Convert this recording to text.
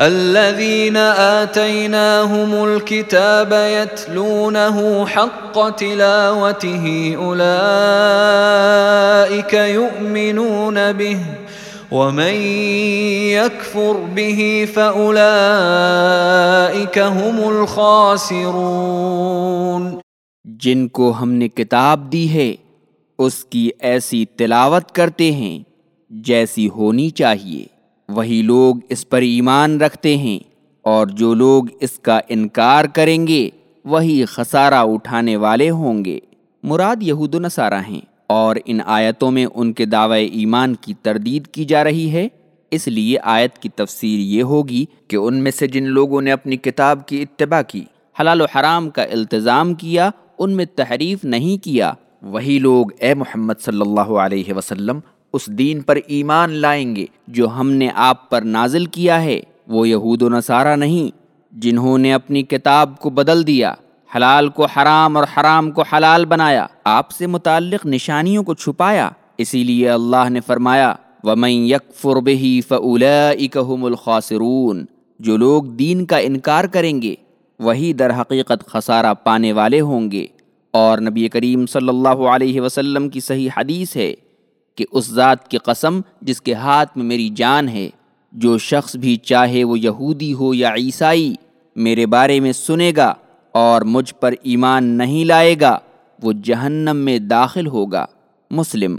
الذين آتيناهم الكتاب يتلونه حق تلاوته أولئك يؤمنون به ومن يكفر به فأولئك هم الخاسرون جن کو ہم نے کتاب دی ہے، اس کی ایسی تلاوت کرتے ہیں جیسی ہونی چاہیے۔ وہی لوگ اس پر ایمان رکھتے ہیں اور جو لوگ اس کا انکار کریں گے، وہی خسارہ اٹھانے والے ہوں گے۔ مراد یہود و نصارہ ہیں اور ان آیتوں میں ان کے دعوی ایمان کی تردید کی جا رہی ہے۔ اس لیے آیت کی تفسیر یہ ہوگی کہ ان میں سے جن لوگوں نے اپنی کتاب کی اتباع کی، حلال و حرام کا التظام کیا، ان میں تحریف نہیں کیا۔ وہی لوگ، اے محمد صلی اللہ علیہ وسلم اس دین پر ایمان لائیں گے، جو ہم نے آپ پر نازل کیا ہے۔ وہ یہود و نصارہ نہیں، جنہوں نے اپنی کتاب کو بدل دیا، حلال کو حرام اور حرام کو حلال بنایا، آپ سے متعلق نشانیوں کو چھپایا۔ اسی لیے اللہ نے فرمایا، وَمَن يَكْفُرْ بِهِ فَأُولَئِكَ هُمُ الْخَاسِرُونَ۔ جو لوگ دین کا انکار کریں گے، وہی در حقیقت خسارہ پانے والے ہوں گے۔ اور نبی کریم صلی اللہ علیہ وسلم کی صحیح حدیث ہے۔ کہ اس ذات کی قسم جس کے ہاتھ میں میری جان ہے، جو شخص بھی چاہے وہ یہودی ہو یا عیسائی، میرے بارے میں سنے گا اور مجھ پر ایمان نہیں لائے گا، وہ جہنم میں داخل ہوگا، مسلم۔